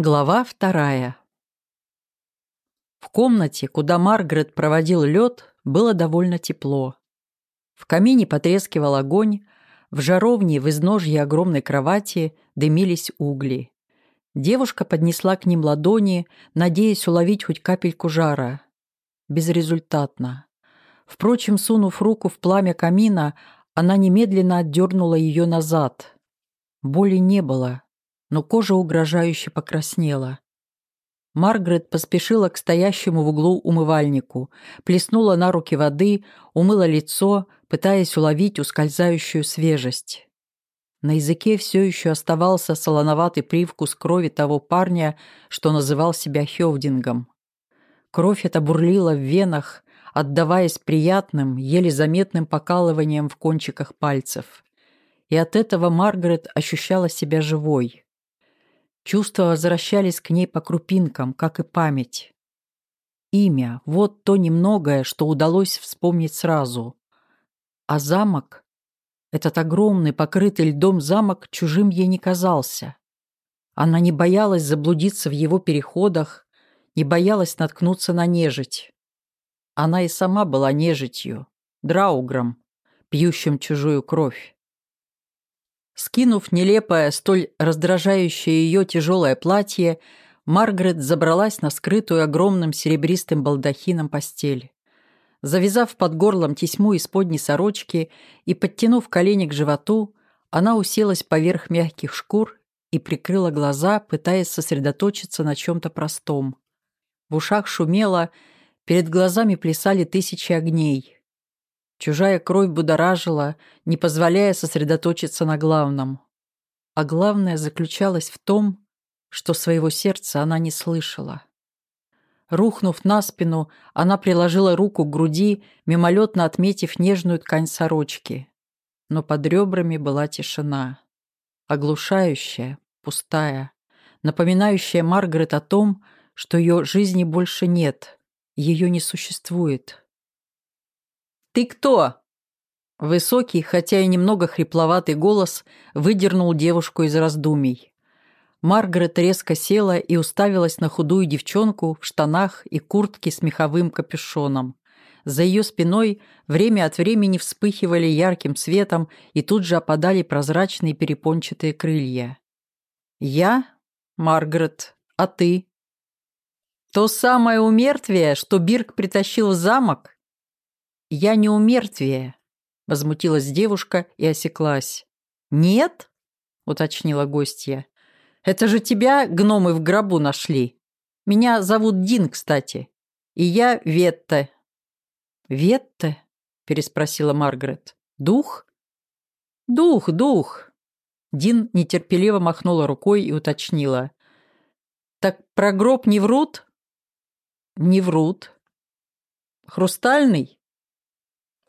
Глава вторая. В комнате, куда Маргарет проводил лед, было довольно тепло. В камине потрескивал огонь, в жаровне в изножье огромной кровати дымились угли. Девушка поднесла к ним ладони, надеясь уловить хоть капельку жара. Безрезультатно. Впрочем, сунув руку в пламя камина, она немедленно отдернула ее назад. Боли не было, но кожа угрожающе покраснела. Маргарет поспешила к стоящему в углу умывальнику, плеснула на руки воды, умыла лицо, пытаясь уловить ускользающую свежесть. На языке все еще оставался солоноватый привкус крови того парня, что называл себя Хевдингом. Кровь эта бурлила в венах, отдаваясь приятным, еле заметным покалыванием в кончиках пальцев. И от этого Маргарет ощущала себя живой. Чувства возвращались к ней по крупинкам, как и память. Имя — вот то немногое, что удалось вспомнить сразу. А замок? Этот огромный, покрытый льдом замок чужим ей не казался. Она не боялась заблудиться в его переходах, не боялась наткнуться на нежить. Она и сама была нежитью, драугром, пьющим чужую кровь. Скинув нелепое, столь раздражающее ее тяжелое платье, Маргарет забралась на скрытую огромным серебристым балдахином постель. Завязав под горлом тесьму из подней сорочки и подтянув колени к животу, она уселась поверх мягких шкур и прикрыла глаза, пытаясь сосредоточиться на чем-то простом. В ушах шумело, перед глазами плясали тысячи огней. Чужая кровь будоражила, не позволяя сосредоточиться на главном. А главное заключалось в том, что своего сердца она не слышала. Рухнув на спину, она приложила руку к груди, мимолетно отметив нежную ткань сорочки. Но под ребрами была тишина. Оглушающая, пустая, напоминающая Маргарет о том, что ее жизни больше нет, ее не существует. «Ты кто?» Высокий, хотя и немного хрипловатый голос выдернул девушку из раздумий. Маргарет резко села и уставилась на худую девчонку в штанах и куртке с меховым капюшоном. За ее спиной время от времени вспыхивали ярким светом и тут же опадали прозрачные перепончатые крылья. «Я? Маргарет. А ты?» «То самое умертвие, что Бирк притащил в замок?» «Я не у мертвия», — возмутилась девушка и осеклась. «Нет?» — уточнила гостья. «Это же тебя гномы в гробу нашли. Меня зовут Дин, кстати. И я Ветта». «Ветта?» — переспросила Маргарет. «Дух?» «Дух, дух!» Дин нетерпеливо махнула рукой и уточнила. «Так про гроб не врут?» «Не врут». «Хрустальный?»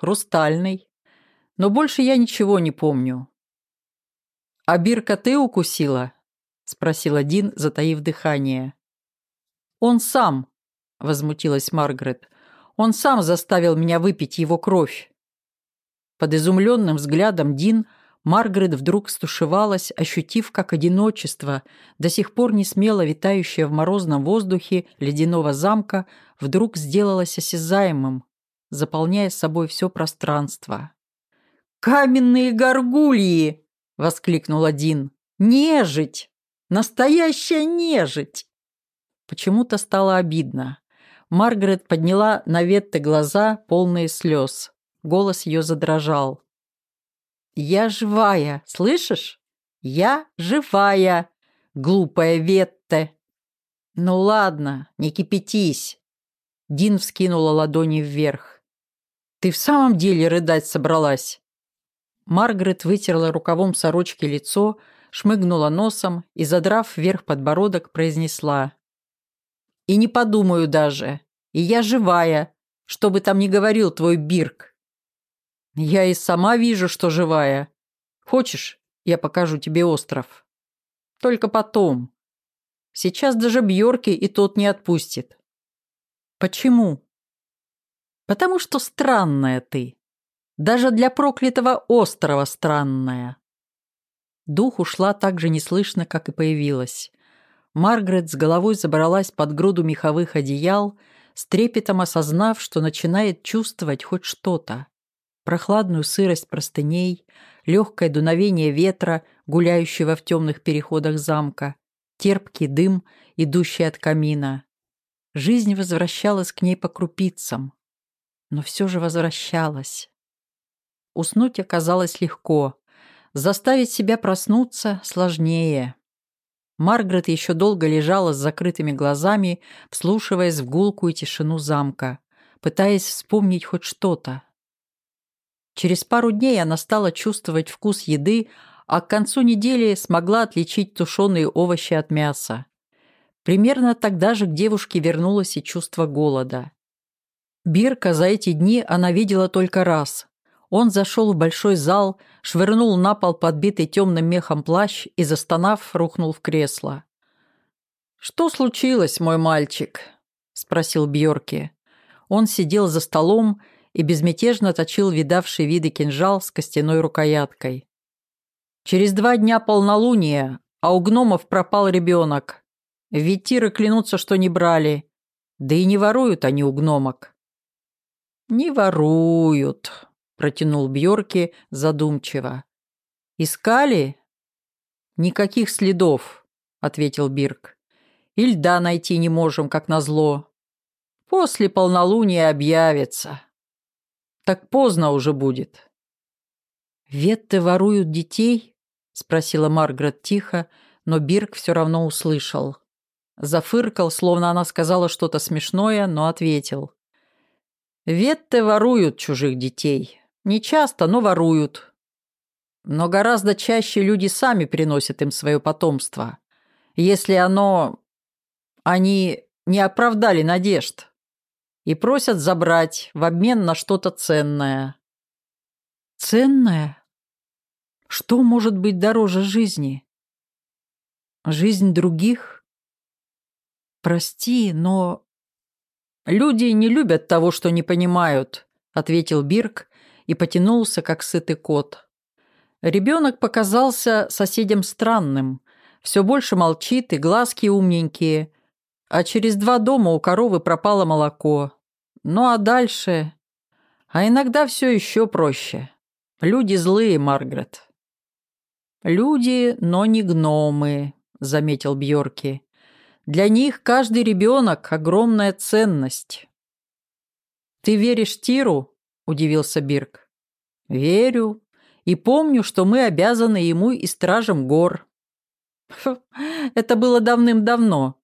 Хрустальный. Но больше я ничего не помню. «А Бирка ты укусила?» — спросила Дин, затаив дыхание. «Он сам», — возмутилась Маргарет. «Он сам заставил меня выпить его кровь». Под изумленным взглядом Дин Маргарет вдруг стушевалась, ощутив, как одиночество, до сих пор не смело витающее в морозном воздухе ледяного замка, вдруг сделалось осязаемым, заполняя собой все пространство. «Каменные горгульи!» — воскликнул один. «Нежить! Настоящая нежить!» Почему-то стало обидно. Маргарет подняла на Ветте глаза, полные слез. Голос ее задрожал. «Я живая, слышишь? Я живая, глупая Ветте!» «Ну ладно, не кипятись!» Дин вскинула ладони вверх. Ты в самом деле рыдать собралась?» Маргарет вытерла рукавом сорочки лицо, шмыгнула носом и, задрав вверх подбородок, произнесла. «И не подумаю даже. И я живая, что бы там ни говорил твой Бирк. Я и сама вижу, что живая. Хочешь, я покажу тебе остров? Только потом. Сейчас даже Бьорки и тот не отпустит». «Почему?» Потому что странная ты. Даже для проклятого острова странная. Дух ушла так же неслышно, как и появилась. Маргарет с головой забралась под груду меховых одеял, с трепетом осознав, что начинает чувствовать хоть что-то. Прохладную сырость простыней, легкое дуновение ветра, гуляющего в темных переходах замка, терпкий дым, идущий от камина. Жизнь возвращалась к ней по крупицам, но все же возвращалась. Уснуть оказалось легко, заставить себя проснуться сложнее. Маргарет еще долго лежала с закрытыми глазами, вслушиваясь в гулкую тишину замка, пытаясь вспомнить хоть что-то. Через пару дней она стала чувствовать вкус еды, а к концу недели смогла отличить тушеные овощи от мяса. Примерно тогда же к девушке вернулось и чувство голода. Бирка за эти дни она видела только раз, он зашел в большой зал, швырнул на пол подбитый темным мехом плащ и, застонав, рухнул в кресло. «Что случилось, мой мальчик?» – спросил Бьорки. Он сидел за столом и безмятежно точил видавший виды кинжал с костяной рукояткой. «Через два дня полнолуния, а у гномов пропал ребенок. Ведь тиры клянутся, что не брали. Да и не воруют они у гномок». «Не воруют», протянул Бьорки задумчиво. «Искали?» «Никаких следов», — ответил Бирк. «И льда найти не можем, как назло. После полнолуния объявится. Так поздно уже будет». «Ветты воруют детей?» — спросила Маргарет тихо, но Бирк все равно услышал. Зафыркал, словно она сказала что-то смешное, но ответил. «Ветты воруют чужих детей. Не часто, но воруют. Но гораздо чаще люди сами приносят им свое потомство, если оно... они не оправдали надежд и просят забрать в обмен на что-то ценное. Ценное? Что может быть дороже жизни? Жизнь других? Прости, но... Люди не любят того, что не понимают, ответил Бирк и потянулся, как сытый кот. Ребенок показался соседям странным. Все больше молчит, и глазки умненькие. А через два дома у коровы пропало молоко. Ну а дальше... А иногда все еще проще. Люди злые, Маргарет. «Люди, но не гномы», — заметил Бьорки. «Для них каждый ребенок — огромная ценность». «Ты веришь Тиру?» удивился Бирк. «Верю. И помню, что мы обязаны ему и стражам гор». это было давным-давно.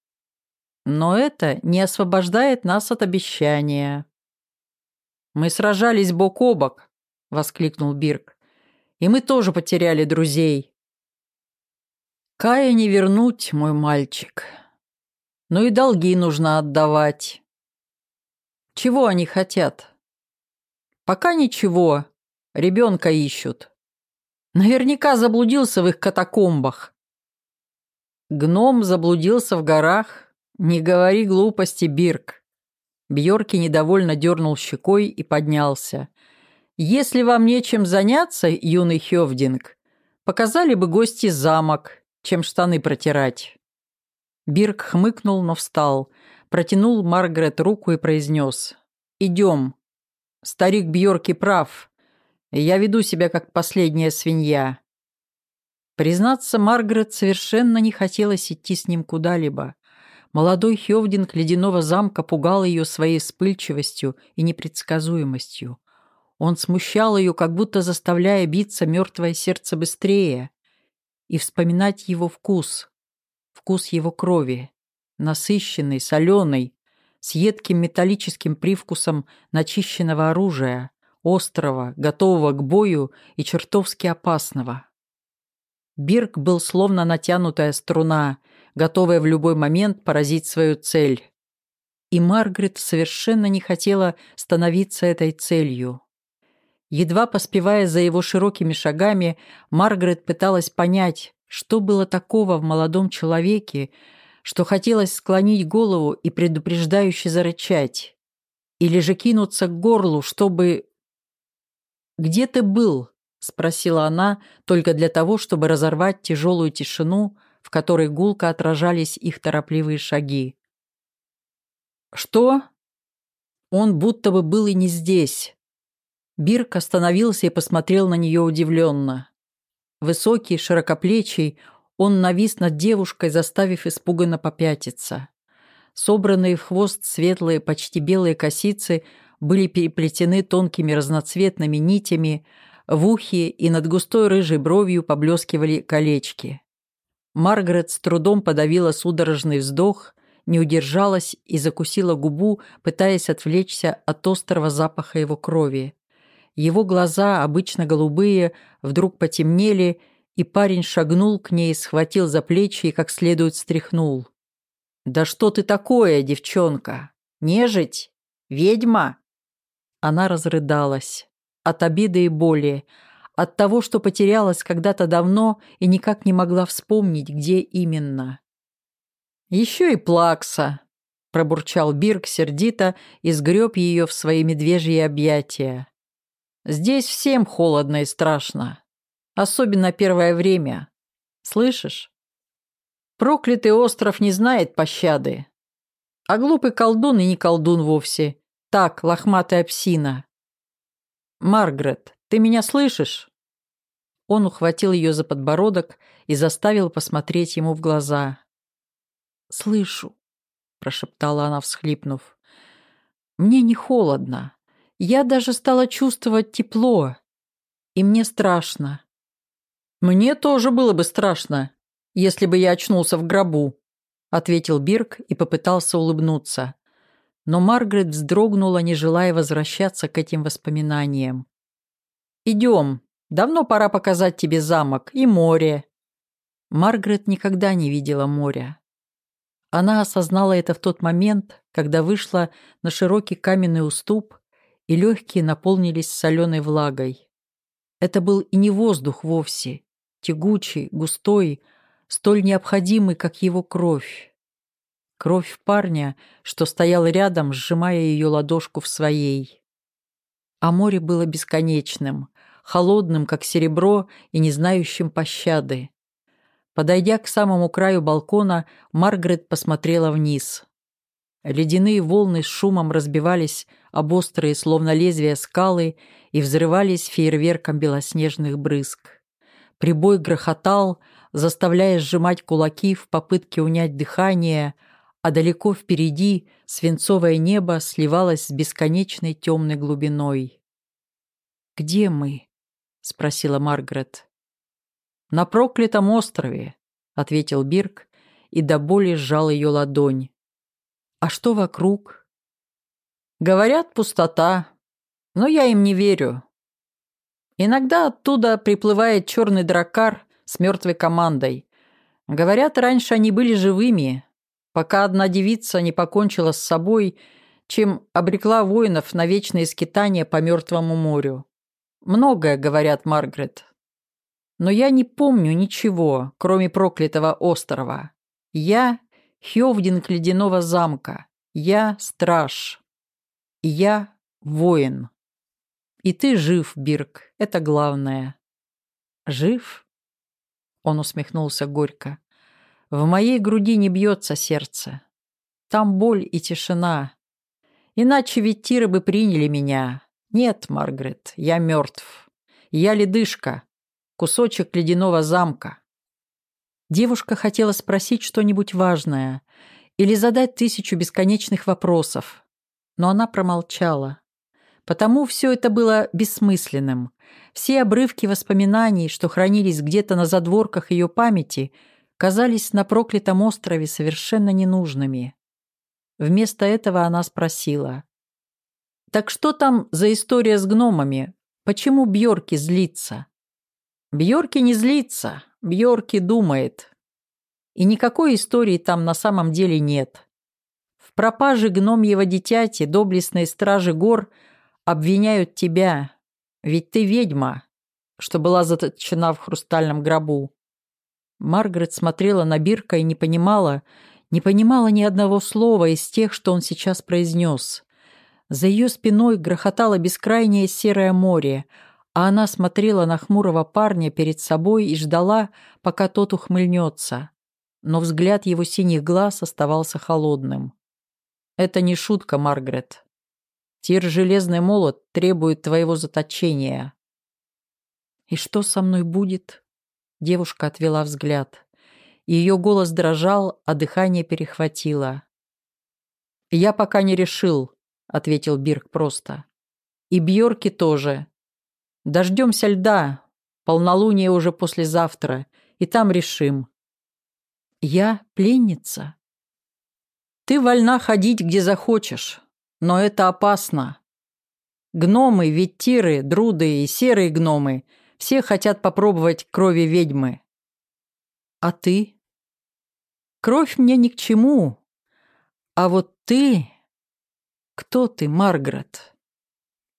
Но это не освобождает нас от обещания. «Мы сражались бок о бок», — воскликнул Бирк. «И мы тоже потеряли друзей». «Кая не вернуть, мой мальчик. Но и долги нужно отдавать». «Чего они хотят?» Пока ничего. Ребенка ищут. Наверняка заблудился в их катакомбах. Гном заблудился в горах. Не говори глупости, Бирк. Бьорки недовольно дернул щекой и поднялся. «Если вам нечем заняться, юный Хевдинг, показали бы гости замок, чем штаны протирать». Бирк хмыкнул, но встал, протянул Маргарет руку и произнес «Идем, Старик Бьорки прав. Я веду себя как последняя свинья. Признаться, Маргарет совершенно не хотелось идти с ним куда-либо. Молодой Хевдинг ледяного замка пугал ее своей вспыльчивостью и непредсказуемостью. Он смущал ее, как будто заставляя биться мертвое сердце быстрее и вспоминать его вкус, вкус его крови, насыщенный, соленый, с едким металлическим привкусом начищенного оружия, острого, готового к бою и чертовски опасного. Бирк был словно натянутая струна, готовая в любой момент поразить свою цель. И Маргарет совершенно не хотела становиться этой целью. Едва поспевая за его широкими шагами, Маргарет пыталась понять, что было такого в молодом человеке, что хотелось склонить голову и предупреждающе зарычать. Или же кинуться к горлу, чтобы... «Где ты был?» — спросила она, только для того, чтобы разорвать тяжелую тишину, в которой гулко отражались их торопливые шаги. «Что?» Он будто бы был и не здесь. Бирк остановился и посмотрел на нее удивленно. Высокий, широкоплечий, он навис над девушкой, заставив испуганно попятиться. Собранные в хвост светлые, почти белые косицы были переплетены тонкими разноцветными нитями, в ухе и над густой рыжей бровью поблескивали колечки. Маргарет с трудом подавила судорожный вздох, не удержалась и закусила губу, пытаясь отвлечься от острого запаха его крови. Его глаза, обычно голубые, вдруг потемнели, и парень шагнул к ней, схватил за плечи и как следует стряхнул. «Да что ты такое, девчонка? Нежить? Ведьма?» Она разрыдалась. От обиды и боли. От того, что потерялась когда-то давно и никак не могла вспомнить, где именно. «Еще и плакса», — пробурчал Бирк сердито и сгреб ее в свои медвежьи объятия. Здесь всем холодно и страшно. Особенно первое время. Слышишь? Проклятый остров не знает пощады. А глупый колдун и не колдун вовсе. Так, лохматая псина. Маргарет, ты меня слышишь? Он ухватил ее за подбородок и заставил посмотреть ему в глаза. «Слышу», — прошептала она, всхлипнув. «Мне не холодно. Я даже стала чувствовать тепло, и мне страшно. «Мне тоже было бы страшно, если бы я очнулся в гробу», ответил Бирк и попытался улыбнуться. Но Маргарет вздрогнула, не желая возвращаться к этим воспоминаниям. «Идем. Давно пора показать тебе замок и море». Маргарет никогда не видела моря. Она осознала это в тот момент, когда вышла на широкий каменный уступ и легкие наполнились соленой влагой. Это был и не воздух вовсе, тягучий, густой, столь необходимый, как его кровь. Кровь парня, что стоял рядом, сжимая ее ладошку в своей. А море было бесконечным, холодным, как серебро, и не знающим пощады. Подойдя к самому краю балкона, Маргарет посмотрела вниз. Ледяные волны с шумом разбивались об острые, словно лезвия скалы, и взрывались фейерверком белоснежных брызг. Прибой грохотал, заставляя сжимать кулаки в попытке унять дыхание, а далеко впереди свинцовое небо сливалось с бесконечной темной глубиной. «Где мы?» — спросила Маргарет. «На проклятом острове», — ответил Бирк и до боли сжал ее ладонь. А что вокруг? Говорят, пустота, но я им не верю. Иногда оттуда приплывает черный дракар с мертвой командой. Говорят, раньше они были живыми, пока одна девица не покончила с собой, чем обрекла воинов на вечные скитания по мертвому морю. Многое, говорят Маргарет. Но я не помню ничего, кроме проклятого острова. Я Хёвдинг ледяного замка. Я страж. Я воин. И ты жив, Бирк, это главное. Жив? Он усмехнулся горько. В моей груди не бьется сердце. Там боль и тишина. Иначе ведь тиры бы приняли меня. Нет, Маргарет, я мертв. Я ледышка, кусочек ледяного замка. Девушка хотела спросить что-нибудь важное или задать тысячу бесконечных вопросов, но она промолчала. Потому все это было бессмысленным. Все обрывки воспоминаний, что хранились где-то на задворках ее памяти, казались на проклятом острове совершенно ненужными. Вместо этого она спросила. «Так что там за история с гномами? Почему Бьорки злится?» «Бьорки не злится. Бьорки думает. И никакой истории там на самом деле нет. В пропаже гномьего дитяти доблестные стражи гор обвиняют тебя, ведь ты ведьма, что была заточена в хрустальном гробу. Маргарет смотрела на Бирка и не понимала, не понимала ни одного слова из тех, что он сейчас произнес. За ее спиной грохотало бескрайнее серое море, а она смотрела на хмурого парня перед собой и ждала, пока тот ухмыльнется. но взгляд его синих глаз оставался холодным. «Это не шутка, Маргарет. Тир Железный Молот требует твоего заточения». «И что со мной будет?» Девушка отвела взгляд. Ее голос дрожал, а дыхание перехватило. «Я пока не решил», — ответил Бирк просто. «И Бьорки тоже. Дождемся льда. Полнолуние уже послезавтра, и там решим». «Я пленница?» «Ты вольна ходить, где захочешь, но это опасно. Гномы, веттиры, друды и серые гномы все хотят попробовать крови ведьмы. А ты?» Кровь мне ни к чему. А вот ты... Кто ты, Маргарет?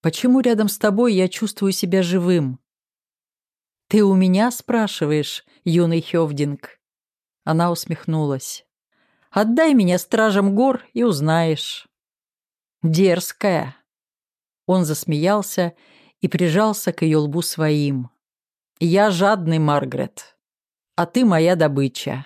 Почему рядом с тобой я чувствую себя живым? Ты у меня спрашиваешь, юный Хевдинг? Она усмехнулась. Отдай меня стражам гор и узнаешь. Дерзкая. Он засмеялся и прижался к ее лбу своим. Я жадный, Маргарет, а ты моя добыча.